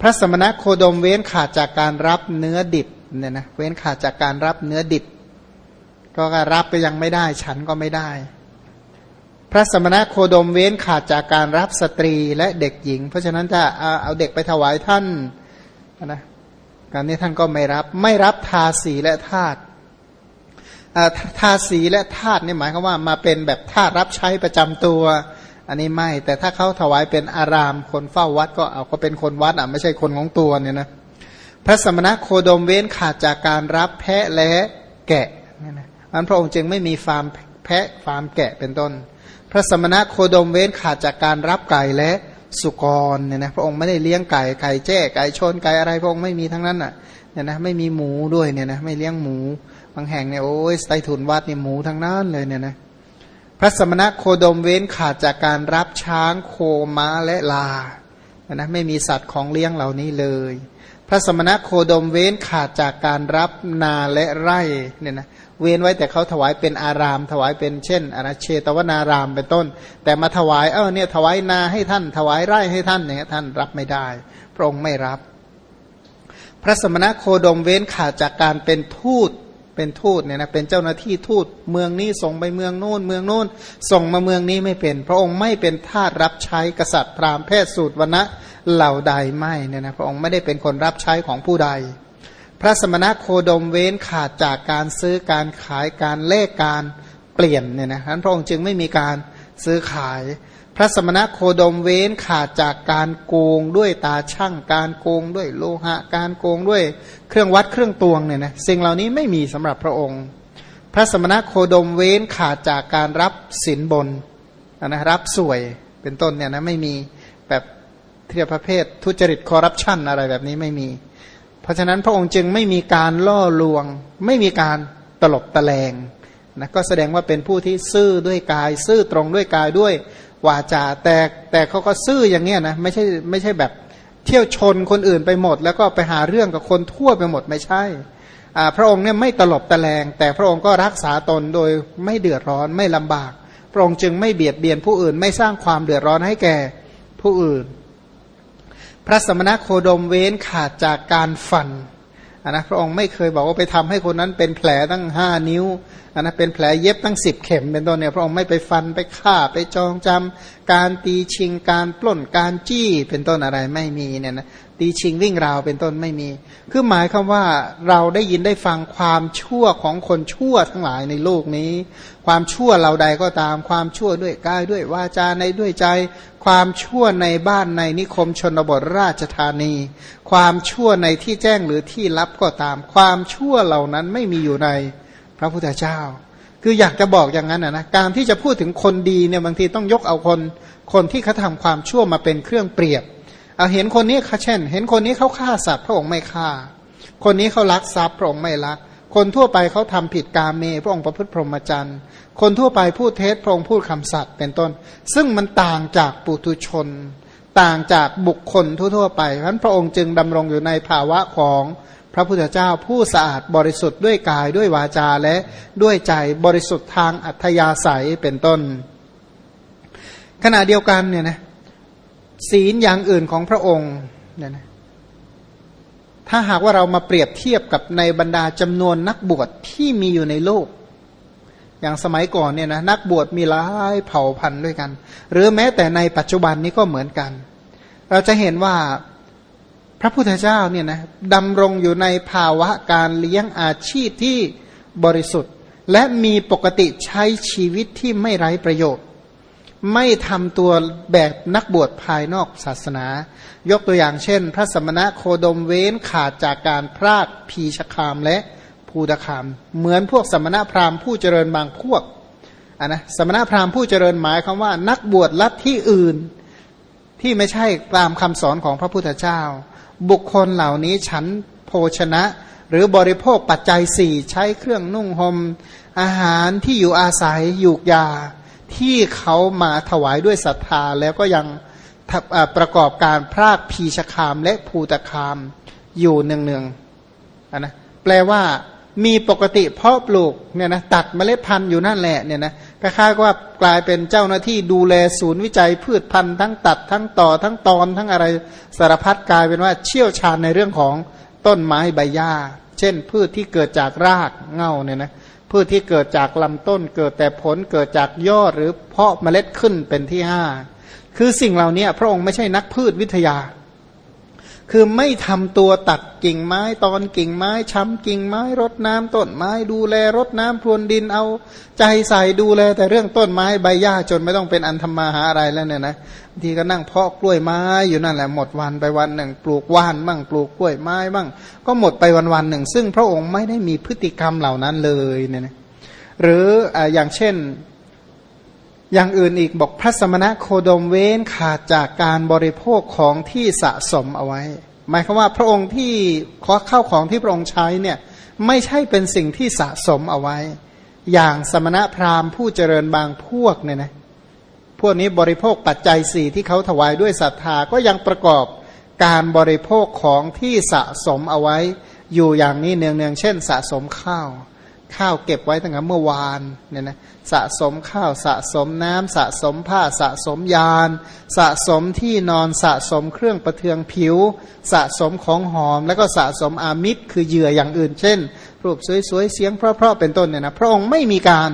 พระสมณโคดมเว้นขาดจากการรับเนื้อดิบเนี่ยนะเว้นขาดจากการรับเนื้อดิบ ก็รับก็ยังไม่ได้ ฉันก็ไม่ได้ พระสมณโคดมเว้นขาดจากการรับสตรีและเด็กหญิง เพราะฉะนั้นถ้าเอาเด็กไปถวายท่านนะการนี้ท่านก็ไม่รับไม่รับทาสีและทาตทาสีและทาตนี่หมายความว่ามาเป็นแบบทาตรับใช้ประจำตัว อันนี้ไม่ แต่ถ้าเขาถวายเป็นอารามคนเฝ้าวัดก็เอาก็เป็นคนวัดอะไม่ใช่คนของตัวเนี่ยนะพระสมณะโคดมเว้นขาดจากการรับแพะและแกะเนี่ยนะอันพระองค์จึงไม่มีฟาร์มแพะฟาร์มแกะเป็นต้น พระสมณะโคดมเว้นขาดจากการรับไก่และสุกรเนี่ยนะพระองค์ไม่ได้เลี้ยงไก่ไก่แจ้ไก่ชนไก่อะไรพระองค์ไม่มีทั้งนั้นอะเนี่ยนะไม่มีหมูด้วยเนี่ยนะไม่เลี้ยงหมู บางแห่งเนี่ยโอ้ยใต้ถุนวัดนี่หมูทั้งนั้นเลยเนี่ยนะ พระสมณะโคดมเว้นขาดจากการรับช้างโคม้าและลานะไม่มีสัตว์ของเลี้ยงเหล่านี้เลย พระสมณะโคดมเว้นขาดจากการรับนาและไร่เนี่ยนะเว้นไว้แต่เขาถวายเป็นอาราม ถวายเป็นเช่นอนะเชตวนารามเป็นต้น แต่มาถวายเออเนี่ยถวายนาให้ท่าน ถวายไร่ให้ท่านเนี่ยท่านรับไม่ได้พระองค์ไม่รับ พระสมณะโคดมเว้นขาดจากการเป็นทูต เป็นทูตเนี่ยนะเป็นเจ้าหน้าที่ทูตเมืองนี้ส่งไปเมืองโน้นเมืองโน้นส่งมาเมืองนี้ไม่เป็น พระองค์ไม่เป็นทาสรับใช้กษัตริย์พราหมณ์แพทย์สูตรวณะเหล่าใดไม่เนี่ยนะพระองค์ไม่ได้เป็นคนรับใช้ของผู้ใด พระสมณะโคดมเว้นขาดจากการซื้อการขายการเลกการเปลี่ยนเนี่ยนะนั้นพระองค์จึงไม่มีการซื้อขาย พระสมณะโคดมเว้นขาดจากการโกงด้วยตาช่างการโกงด้วยโลหะ การโกงด้วยเครื่องวัดเครื่องตวงเนี่ยนะสิ่งเหล่านี้ไม่มีสำหรับพระองค์ พระสมณะโคดมเว้นขาดจากการรับสินบนนะรับสวยเป็นต้นเนี่ยนะไม่มีแบบเทียบประเภททุจริตคอร์รัปชันอะไรแบบนี้ไม่มี เพราะฉะนั้นพระองค์จึงไม่มีการล่อลวง ไม่มีการตลบตะแลงนะก็แสดงว่าเป็นผู้ที่ซื่อด้วยกาย ซื่อตรงด้วยกายด้วย วาจาแต่แต่เขาก็ซื่ออย่างเนี้ยนะไม่ใช่ไม่ใช่แบบเที่ยวชนคนอื่นไปหมด แล้วก็ไปหาเรื่องกับคนทั่วไปหมดไม่ใช่พระองค์เนี่ยไม่ตลบตะแลง แต่พระองค์ก็รักษาตนโดยไม่เดือดร้อนไม่ลำบาก พระองค์จึงไม่เบียดเบียนผู้อื่น ไม่สร้างความเดือดร้อนให้แก่ผู้อื่น พระสมณโคดมเว้นขาดจากการฟัน นนะพระองค์ไม่เคยบอกว่าไปทำให้คนนั้นเป็นแผลตั้งห้านิ้วอันนะเป็นแผลเย็บตั้งสิบเข็มเป็นต้นเนี่ยพระองค์ไม่ไปฟันไปฆ่าไปจองจำการตีชิงการปล้นการจี้เป็นต้นอะไรไม่มีเนี่ยนะ ตีชิงวิ่งราวเป็นต้นไม่มี คือหมายคำว่าเราได้ยินได้ฟังความชั่วของคนชั่วทั้งหลายในโลกนี้ ความชั่วเราใดก็ตาม ความชั่วด้วยกายด้วยวาจาในด้วยใจ ความชั่วในบ้านในนิคมชนบทราชธานี ความชั่วในที่แจ้งหรือที่ลับก็ตาม ความชั่วเหล่านั้นไม่มีอยู่ในพระพุทธเจ้า คืออยากจะบอกอย่างนั้นนะการที่จะพูดถึงคนดีเนี่ยบางทีต้องยกเอาคนคนที่เขาทาความชั่วมาเป็นเครื่องเปรียบ เอาเห็นคนนี้เขาเช่น เห็นคนนี้เขาฆ่าสัตว์พระองค์ไม่ฆ่า คนนี้เขาลักทรัพย์พระองค์ไม่ลัก คนทั่วไปเขาทำผิดกาเม พระองค์ประพฤติพรหมจรรย์ คนทั่วไปพูดเท็จพระองค์พูดคำสัตย์เป็นต้น ซึ่งมันต่างจากปุถุชน ต่างจากบุคคลทั่วๆไปเพราะพระองค์จึงดำรงอยู่ในภาวะของพระพุทธเจ้าผู้สะอาดบริสุทธิ์ด้วยกายด้วยวาจาและด้วยใจบริสุทธิ์ทางอัธยาศัยเป็นต้น ขณะเดียวกันเนี่ยนะ ศีลอย่างอื่นของพระองค์เนี่ยนะถ้าหากว่าเรามาเปรียบเทียบกับในบรรดาจำนวนนักบวชที่มีอยู่ในโลก อย่างสมัยก่อนเนี่ยนะนักบวชมีหลายเผ่าพันธุ์ด้วยกัน หรือแม้แต่ในปัจจุบันนี้ก็เหมือนกัน เราจะเห็นว่าพระพุทธเจ้าเนี่ยนะดำรงอยู่ในภาวะการเลี้ยงอาชีพที่บริสุทธิ์ และมีปกติใช้ชีวิตที่ไม่ไร้ประโยชน์ ไม่ทำตัวแบบนักบวชภายนอกศาสนา ยกตัวอย่างเช่น พระสมณะโคดมเว้นขาดจากการพรากพีชคามและภูตคาม เหมือนพวกสมณะพราหมณ์ผู้เจริญบางพวกอะนะสมณะพราหมณ์ผู้เจริญหมายคำว่านักบวชลัทธิอื่น ที่ไม่ใช่ตามคำสอนของพระพุทธเจ้า บุคคลเหล่านี้ฉันโภชนะ หรือบริโภคปัจจัยสี่ใช้เครื่องนุ่งหม่มอาหารที่อยู่อาศัยยูกยา ที่เขามาถวายด้วยศรัทธาแล้วก็ยังประกอบการพรากพีชคามและภูตคามอยู่เนืองๆนะแปลว่ามีปกติเพาะปลูกเนี่ยนะตัดเมล็ดพันธุ์อยู่นั่นแหละเนี่ยนะคล้ายๆว่ากลายเป็นเจ้าหน้าที่ดูแลศูนย์วิจัยพืชพันธุ์ทั้งตัดทั้งต่อทั้งตอนทั้งอะไรสารพัดกลายเป็นว่าเชี่ยวชาญในเรื่องของต้นไม้ใบหญ้า เช่นพืชที่เกิดจากรากเง่าเนี่ยนะ พืชที่เกิดจากลำต้น เกิดแต่ผลเกิดจากยอดหรือเพาะเมล็ดขึ้นเป็นที่ห้าคือสิ่งเหล่านี้พระองค์ไม่ใช่นักพืชวิทยา คือไม่ทำตัวตัดกิ่งไม้ตอนกิ่งไม้ช้ำกิ่งไม้รดน้ำต้นไม้ดูแลรดน้ำพรวนดินเอาใจใส่ดูแล แต่เรื่องต้นไม้ใบหญ้าจนไม่ต้องเป็นอันทำมาหาอะไรแล้วเนี่ยนะทีก็นั่งเพาะกล้วยไม้อยู่นั่นแหละหมดวันไปวันหนึ่ง ปลูกว่านบ้างปลูกกล้วยไม้บ้างก็หมดไปวันวันหนึ่ง ซึ่งพระองค์ไม่ได้มีพฤติกรรมเหล่านั้นเลยเนี่ยนะหรืออย่างเช่น อย่างอื่นอีกบอกพระสมณะโคดมเว้นขาดจากการบริโภคของที่สะสมเอาไว้ หมายความว่าพระองค์ที่ขอเข้าของที่พระองค์ใช้เนี่ยไม่ใช่เป็นสิ่งที่สะสมเอาไว้ อย่างสมณะพราหมณ์ผู้เจริญบางพวกเนี่ยนะพวกนี้บริโภคปัจจัยสี่ที่เขาถวายด้วยศรัทธาก็ยังประกอบการบริโภคของที่สะสมเอาไว้ อยู่อย่างนี้เนืองๆเช่น สะสมข้าว ข้าวเก็บไว้ตั้งแต่เมื่อวานเนี่ยนะสะสมข้าวสะสมน้ำสะสมผ้าสะสมยาน สะสมที่นอนสะสมเครื่องประเทืองผิว สะสมของหอม แล้วก็สะสมอามิตรคือเหยื่ออย่างอื่น เช่น รูปสวยๆเสียงเพราะๆเป็นต้นเนี่ยนะพระองค์ไม่มีการ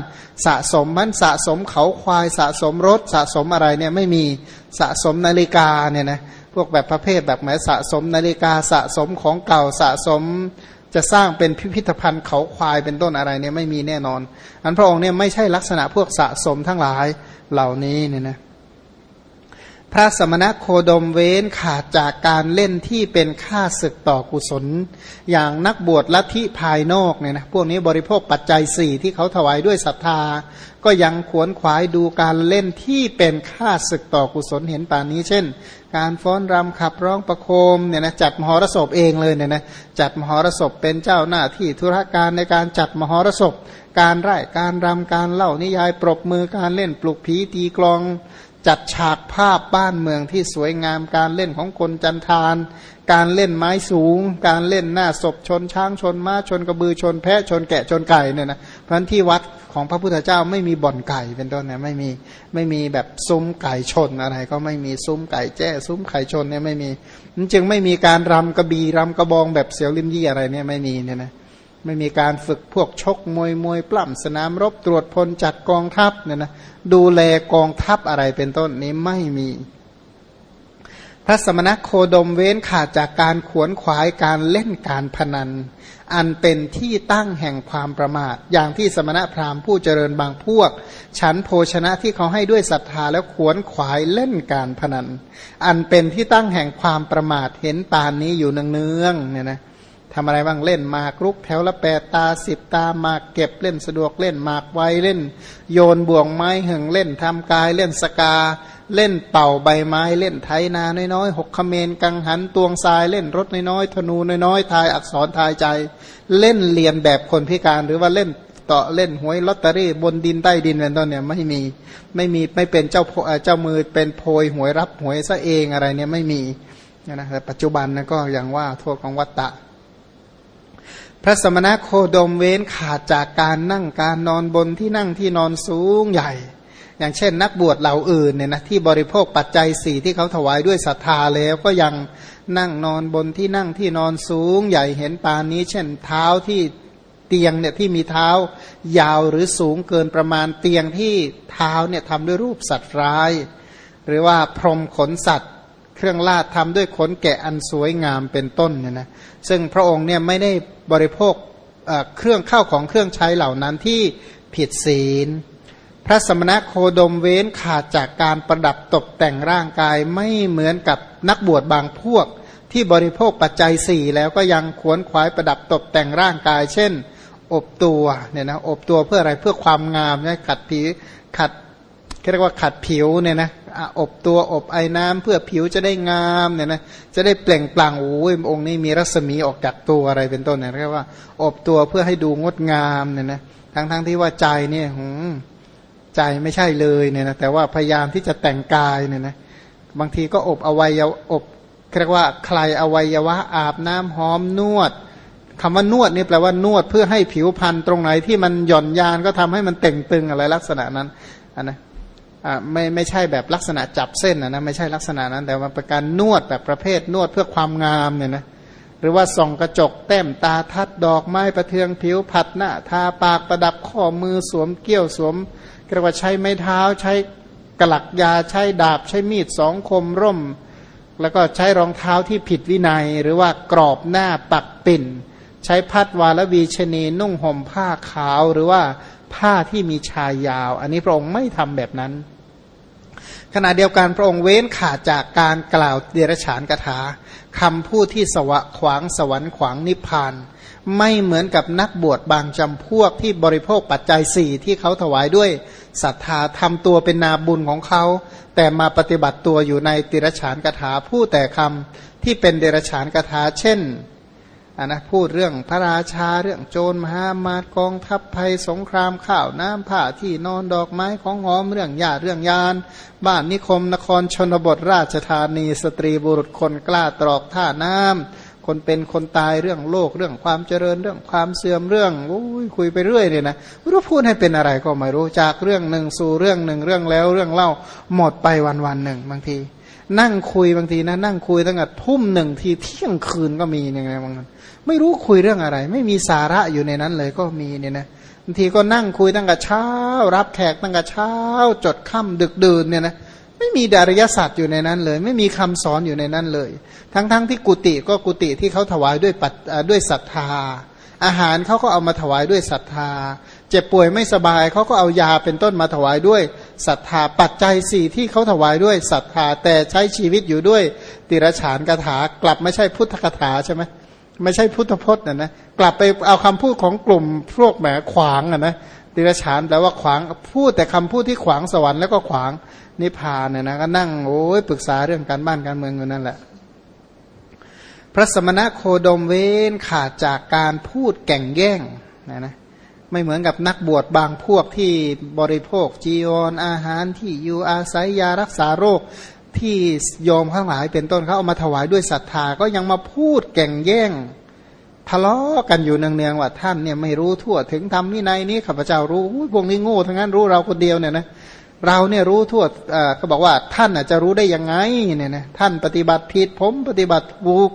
สะสมมันสะสมเขาควาย สะสมรถ สะสมอะไรเนี่ยไม่มีสะสมนาฬิกาเนี่ยนะพวกแบบประเภทแบบหมายสะสมนาฬิกาสะสมของเก่าสะสม จะสร้างเป็นพิพิธภัณฑ์เขาควายเป็นต้นอะไรเนี่ยไม่มีแน่นอน อันพระองค์เนี่ยไม่ใช่ลักษณะพวกสะสมทั้งหลายเหล่านี้เนี่ยนะ พระสมณะโคดมเว้นขาดจากการเล่นที่เป็นค่าศึกต่อกุศล อย่างนักบวชลัทธิภายนอกเนี่ยนะพวกนี้บริโภคปัจจัยสี่ที่เขาถวายด้วยศรัทธา ก็ยังขวนขวายดูการเล่นที่เป็นค่าศึกต่อกุศลเห็นป่านนี้ เช่น การฟ้อนรำขับร้องประโคมเนี่ยนะจัดมหรสพเองเลยเนี่ยนะจัดมหรสพเป็นเจ้าหน้าที่ธุรการในการจัดมหรสพการไร้การรำการเล่านิยายปรบมือการเล่นปลุกผีตีกลอง จัดฉากภาพบ้านเมืองที่สวยงามการเล่นของคนจันทาน การเล่นไม้สูง การเล่นหน้าศพชนช้างชนม้าชนกระบือชนแพะชนแกะชนไก่เนี่ยนะเพราะที่วัดของพระพุทธเจ้าไม่มีบ่อนไก่เป็นต้นเนี่ยไม่มีไม่มีแบบซุ้มไก่ชนอะไร ก็ไม่มีซุ้มไก่แจ้ซุ้มไก่ชนเนี่ยไม่มีมันจึงไม่มีการรำกระบีรำกระบองแบบเสียวลิมยี่อะไรเนี่ยไม่มีเนี่ยนะ ไม่มีการฝึกพวกชกมวยมวยปล้ำสนามรบตรวจพลจัดกองทัพเนี่ยนะดูแลกองทัพอะไรเป็นต้นนี้ไม่มี พระสมณโคดมเว้นขาดจากการขวนขวายการเล่นการพนัน อันเป็นที่ตั้งแห่งความประมาท อย่างที่สมณพราหมณ์ผู้เจริญบางพวก ฉันโภชนะที่เขาให้ด้วยศรัทธาแล้วขวนขวายเล่นการพนัน อันเป็นที่ตั้งแห่งความประมาทเห็นปานนี้อยู่เนืองๆเนี่ยนะ ทำอะไรบ้างเล่นหมากรุกแถวละแปดตาสิบตามากเก็บเล่นสะดวกเล่นหมากไวเล่น โยนบ่วงไม้หึงเล่นทำกายเล่นสกา เล่นเป่าใบไม้เล่นไถนาน้อยๆหกขเมนกังหันตวงทรายเล่นรถน้อยๆธนูน้อยๆทายอักษรทายใจ เล่นเรียนแบบคนพิการหรือว่าเล่นต่อเล่นหวยลอตเตอรี่บนดินใต้ดินเป็นต้นเนี่ยไม่มีไม่มีไม่เป็นเจ้าเจ้ามือเป็นโพยหวยรับหวยซะเองอะไรเนี่ยไม่มีนะแต่ปัจจุบันนะก็อย่างว่าโทษของวัตตะ พระสมณโคดมเว้นขาดจากการนั่งการนอนบนที่นั่งที่นอนสูงใหญ่ อย่างเช่น นักบวชเหล่าอื่นเนี่ยนะที่บริโภคปัจจัยสี่ที่เขาถวายด้วยศรัทธาแล้วก็ยังนั่งนอนบนที่นั่งที่นอนสูงใหญ่เห็นปานนี้ เช่นเท้าที่เตียงเนี่ยที่มีเท้ายาวหรือสูงเกินประมาณเตียงที่เท้าเนี่ยทำด้วยรูปสัตว์ร้าย หรือว่าพรมขนสัตว์ เครื่องลาดทำด้วยขนแกะอันสวยงามเป็นต้นเนี่ยนะซึ่งพระองค์เนี่ยไม่ได้บริโภคเครื่องเข้าของเครื่องใช้เหล่านั้นที่ผิดศีล พระสมณะโคดมเว้นขาดจากการประดับตกแต่งร่างกายไม่เหมือนกับนักบวชบางพวก ที่บริโภคปัจจัยสี่แล้วก็ยังขวนขวายประดับตกแต่งร่างกาย เช่น อบตัวเนี่ยนะอบตัวเพื่ออะไรเพื่อความงามนะขัดผิวขัดเรียกว่าขัดผิวเนี่ยนะ อบตัวอบไอ้น้ำเพื่อผิวจะได้งามเนี่ยนะจะได้เปล่งปลั่งโอ้ยองค์นี้มีรัศมีออกจากตัวอะไรเป็นต้นเนี่ยเรียกว่า อบตัวเพื่อให้ดูงดงามเนี่ยนะทั้งทั้งที่ว่าใจเนี่ยหืมใจไม่ใช่เลยเนี่ยนะแต่ว่าพยายามที่จะแต่งกายเนี่ยนะบางทีก็อบอวัยวอบเรียกว่าใครอวัยวะอาบน้ำหอมนวดคำว่านวดนี่แปลว่านวดเพื่อให้ผิวพรรณตรงไหนที่มันหย่อนยานก็ทำให้มันเต่งตึงอะไรลักษณะนั้นอันนะอ่า ไม่ไม่ใช่แบบลักษณะจับเส้นนะนะไม่ใช่ลักษณะนั้น แต่ว่าเป็นการนวดแบบประเภทนวดเพื่อความงามเนี่ยนะหรือว่าส่องกระจกแต้มตาทัดดอกไม้ประเทืองผิวผัดหน้าทาปากประดับข้อมือสวมเกี้ยวสวมเรียกว่าใช้ไม้เท้าใช้กลักยาใช้ดาบใช้มีดสองคมร่ม แล้วก็ใช้รองเท้าที่ผิดวินัย หรือว่ากรอบหน้าปักปิ่น ใช้พัดวาลวีชนีนุ่งห่มผ้าขาวหรือว่าผ้าที่มีชายยาว อันนี้พระองค์ไม่ทำแบบนั้น ขณะเดียวกันพระองค์เว้นขาดจากการกล่าวเดรัจฉานกถาคำพูดที่สวะขวางสวรรค์ขวางนิพพาน ไม่เหมือนกับนักบวชบางจำพวกที่บริโภคปัจจัยสี่ที่เขาถวายด้วยศรัทธาทำตัวเป็นนาบุญของเขา แต่มาปฏิบัติตัวอยู่ในติรฉานกถาพูดแต่คำที่เป็นเดรัจฉานกถาเช่น อันนะพูดเรื่องพระราชาเรื่องโจรมหามาตกองทัพภัยสงครามข้าวน้ำผ้าที่นอนดอกไม้ของหอมเรื่องญาติเรื่องยาน บ้านนิคมนครชนบทราชธานี สตรีบุรุษคนกล้าตรอกท่าน้ำคนเป็นคนตายเรื่องโลกเรื่องความเจริญเรื่องความเสื่อมเรื่องโอ้ยคุยไปเรื่อยเนี่ยนะไม่รู้พูดให้เป็นอะไรก็ไม่รู้จากเรื่องหนึ่งสู่เรื่องหนึ่งเรื่องแล้วเรื่องเล่าหมดไปวันวันหนึ่งบางที นั่งคุยบางทีนะ นั่งคุยตั้งแต่ทุ่มหนึ่งทีเที่ยงคืนก็มีอย่างไงบางทีไม่รู้คุยเรื่องอะไร ไม่มีสาระอยู่ในนั้นเลยก็มีเนี่ยนะบางทีก็นั่งคุยตั้งแต่เช้า รับแขกตั้งแต่เช้า จดค่ำดึกดื่นเนี่ยนะไม่มีดาริยศาสตร์อยู่ในนั้นเลย ไม่มีคำสอนอยู่ในนั้นเลย ทั้งๆทที่กุฏิก็กุฏิที่เขาถวายด้วยปัดด้วยศรัทธา อาหารเขาก็เอามาถวายด้วยศรัทธา เจ็บป่วยไม่สบายเขาก็เอายาเป็นต้นมาถวายด้วย ศรัทธาปัจจัยสี่ที่เขาถวายด้วยศรัทธาแต่ใช้ชีวิตอยู่ด้วยติรฉานคาถากลับไม่ใช่พุทธคาถาใช่ไหมไม่ใช่พุทธพจน์นะนะกลับไปเอาคำพูดของกลุ่มพวกแหมขวางอะนะติรฉานแปลว่าขวางพูดแต่คำพูดที่ขวางสวรรค์แล้วก็ขวางนิพพานเนี่ยนะก็นั่งโอ้ยปรึกษาเรื่องการบ้านการเมืองอยู่นั่นแหละ พระสมณะโคดมเว้นขาดจากการพูดแก่งแย่งนะนะ ไม่เหมือนกับนักบวชบางพวกที่บริโภคจีวรออาหารที่อยู่อาศัยยารักษาโรคที่โยมข้างหลายเป็นต้นเขาเอามาถวายด้วยศรัทธาก็ยังมาพูดแก่งแย่ง ทะเลาะกันอยู่เนืองๆว่าท่านเนี่ยไม่รู้ทั่วถึงทำวินัยนี้ข้าพเจ้ารู้พวกนี้โง่ทั้งนั้นรู้เราคนเดียวเนี่ยนะเราเนี่ยรู้ทั่วเขาบอกว่าท่านจะรู้ได้ยังไงเนี่ยนะท่านปฏิบัติผิดผมปฏิบัติถูก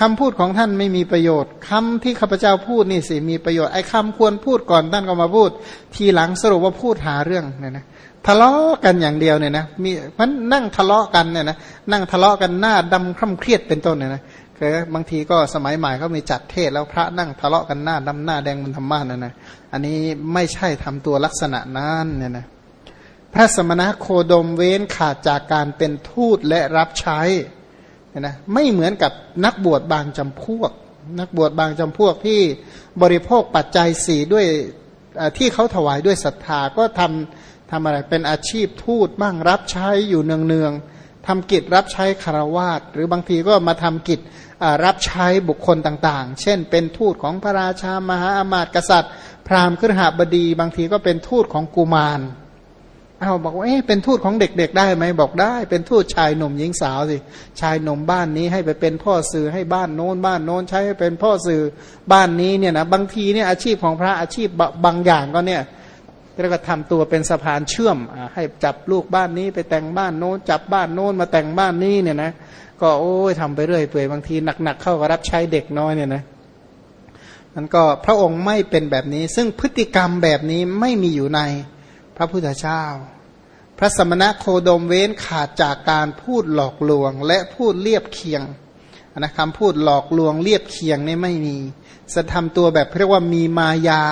คำพูดของท่านไม่มีประโยชน์คำที่ข้าพเจ้าพูดนี่สิมีประโยชน์ไอ้คำควรพูดก่อนท่านก็มาพูด ทีหลังสรุปว่าพูดหาเรื่องเนี่ยนะทะเลาะกันอย่างเดียวเนี่ยนะมีมันนั่งทะเลาะกันเนี่ยนะนั่งทะเลาะกันหน้าดำคร่ำเครียดเป็นต้นเนี่ยนะคือบางทีก็สมัยใหม่เขามีจัดเทศแล้วพระนั่งทะเลาะกันหน้าดำหน้าแดงมันธรรมะนะนะอันนี้ไม่ใช่ทำตัวลักษณะนั้นเนี่ยนะพระสมณะโคดมเว้นขาดจากการเป็นทูตและรับใช้ นะไม่เหมือนกับนักบวชบางจำพวก นักบวชบางจำพวกที่บริโภคปัจจัยสี่ด้วยที่เขาถวายด้วยศรัทธาก็ทำทำอะไรเป็นอาชีพทูตบ้างรับใช้อยู่เนืองๆทำกิจรับใช้คารวาสหรือบางทีก็มาทำกิจรับใช้บุคคลต่างๆ เช่น เป็นทูตของพระราชามหาอามาตย์กษัตริย์ พราหมณ์ขึ้นหาบดี บางทีก็เป็นทูตของกุมาร เอาบอกว่าเอ๊ะเป็นทูตของเด็กๆ ได้ไหมบอกได้ เป็นทูตชายหนุ่มหญิงสาวสิชายหนุ่มบ้านนี้ให้ไปเป็นพ่อสื่อให้บ้านโน้นบ้านโน้นใช้ให้เป็นพ่อสื่อบ้านนี้เนี่ยนะบางทีเนี่ยอาชีพของพระอาชีพบางอย่างก็เนี่ยแล้วก็ทำตัวเป็นสะพานเชื่อมให้จับลูกบ้านนี้ไปแต่งบ้านโน้น จับบ้านโน้นมาแต่งบ้านนี้เนี่ยนะก็โอ้ยทำไปเรื่อยเปื่อยบางทีหนักๆเข้าก็รับใช้เด็กน้อยเนี่ยนะมันก็พระองค์ไม่เป็นแบบนี้ ซึ่งพฤติกรรมแบบนี้ไม่มีอยู่ใน พระพุทธเจ้า พระสมณะโคดมเว้นขาดจากการพูดหลอกลวง และพูดเลียบเคียงนะคำพูดหลอกลวงเลียบเคียงนี่ไม่มีจะทำตัวแบบเรียกว่ามีมายา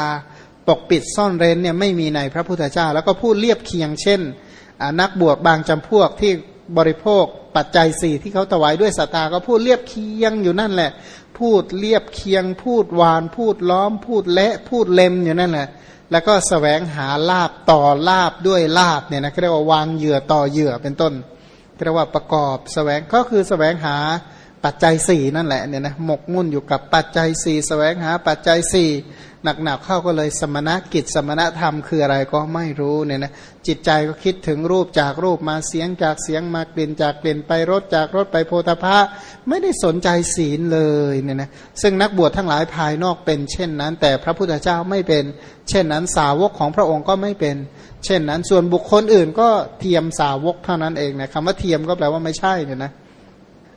ปกปิดซ่อนเร้นเนี่ยไม่มีในพระพุทธเจ้า แล้วก็พูดเรียบเคียง เช่นนักบวชบางจำพวกที่บริโภคปัจจัยสี่ที่เขาถวายด้วยสตาก็พูดเรียบเคียงอยู่นั่นแหละ พูดเรียบเคียง พูดหวาน พูดล้อม พูดเละพูดเล็มอยู่นั่นแหละ แล้วก็สแสวงหาลาบต่อลาบด้วยลาบเนี่ยนะเรียกว่าวางเหยื่อต่อเหยื่อเป็นต้นเรียกว่าประกอบสแสวงก็คือสแสวงหา ปัจจัยสี่นั่นแหละเนี่ยนะหมกมุ่นอยู่กับปัจจัยสี่แสวงหาปัจจัยสี่หนักๆเข้าก็เลยสมณกิจสมณธรรมคืออะไรก็ไม่รู้เนี่ยนะจิตใจก็คิดถึงรูปจากรูปมาเสียงจากเสียงมากลิ่นจากกลิ่นไปรสจากรสไปโพธพะไม่ได้สนใจศีลเลยเนี่ยนะซึ่งนักบวชทั้งหลายภายนอกเป็น เช่นนั้น แต่พระพุทธเจ้าไม่เป็น เช่นนั้นสาวกของพระองค์ก็ไม่เป็น เช่นนั้นส่วนบุคคลอื่นก็เทียมสาวกเท่านั้นเองนะคำว่าเทียมก็แปลว่าไม่ใช่เนี่ยนะ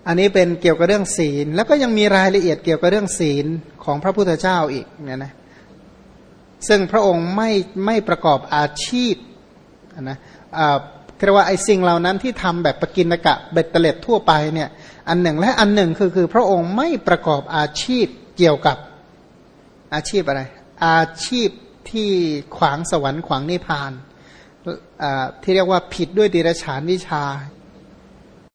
อันนี้เป็นเกี่ยวกับเรื่องศีล แล้วก็ยังมีรายละเอียดเกี่ยวกับเรื่องศีลของพระพุทธเจ้าอีกเนี่ยนะซึ่งพระองค์ไม่ไม่ประกอบอาชีพนะเรียกว่าไอ้สิ่งเหล่านั้นที่ทำแบบปกินกะเบ็ดเตล็ดทั่วไปเนี่ยอันหนึ่งและอันหนึ่งคือคือพระองค์ไม่ประกอบอาชีพเกี่ยวกับอาชีพอะไร อาชีพที่ขวางสวรรค์ขวางนิพพานที่เรียกว่าผิดด้วยดิรฉานวิชา